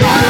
Yeah.